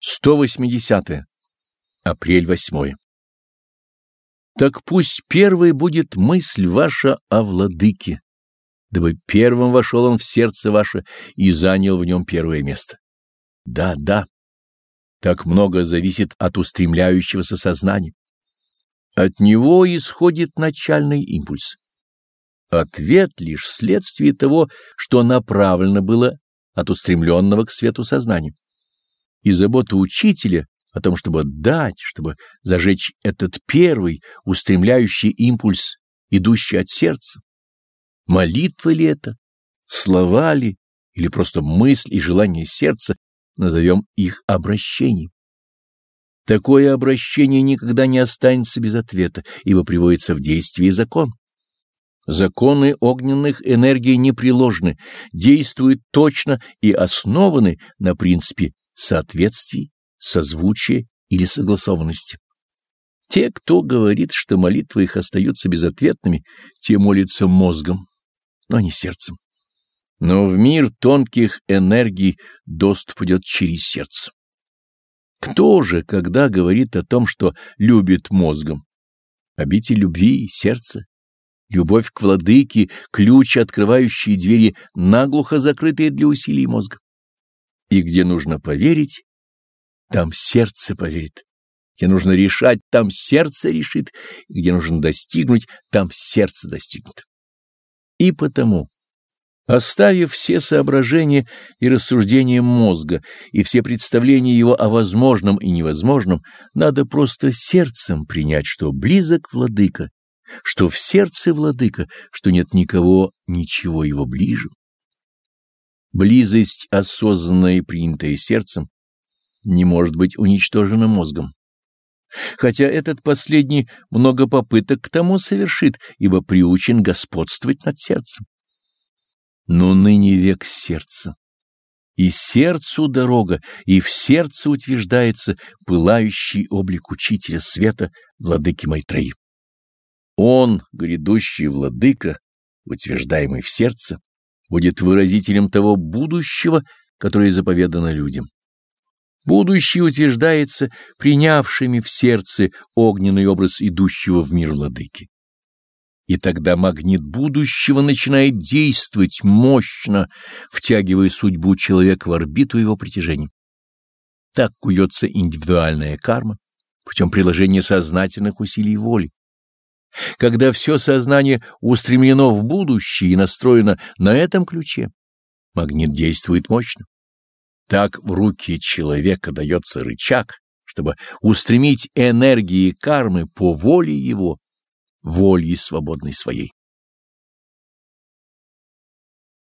180. -е. Апрель 8. Так пусть первой будет мысль ваша о владыке, дабы первым вошел он в сердце ваше и занял в нем первое место. Да, да, так много зависит от устремляющегося сознания. От него исходит начальный импульс. Ответ лишь следствие того, что направлено было от устремленного к свету сознания и забота учителя о том, чтобы дать, чтобы зажечь этот первый устремляющий импульс, идущий от сердца. Молитва ли это, слова ли, или просто мысль и желание сердца, назовем их обращением. Такое обращение никогда не останется без ответа, ибо приводится в действие закон. Законы огненных энергий непреложны, действуют точно и основаны на принципе соответствий, созвучия или согласованности. Те, кто говорит, что молитвы их остаются безответными, те молятся мозгом, но не сердцем. Но в мир тонких энергий доступ идет через сердце. Кто же, когда говорит о том, что любит мозгом? Обитель любви, сердце, любовь к владыке, ключ, открывающий двери, наглухо закрытые для усилий мозга. И где нужно поверить, там сердце поверит. Где нужно решать, там сердце решит. И где нужно достигнуть, там сердце достигнет. И потому, оставив все соображения и рассуждения мозга и все представления его о возможном и невозможном, надо просто сердцем принять, что близок владыка, что в сердце владыка, что нет никого, ничего его ближе. Близость, осознанная и принятая сердцем, не может быть уничтожена мозгом. Хотя этот последний много попыток к тому совершит, ибо приучен господствовать над сердцем. Но ныне век сердца. И сердцу дорога, и в сердце утверждается пылающий облик учителя света, владыки Майтреи. Он, грядущий владыка, утверждаемый в сердце, будет выразителем того будущего, которое заповедано людям. Будущее утверждается принявшими в сердце огненный образ идущего в мир владыки. И тогда магнит будущего начинает действовать мощно, втягивая судьбу человека в орбиту его притяжения. Так куется индивидуальная карма путем приложения сознательных усилий воли. Когда все сознание устремлено в будущее и настроено на этом ключе, магнит действует мощно. Так в руки человека дается рычаг, чтобы устремить энергии кармы по воле его, воле свободной своей.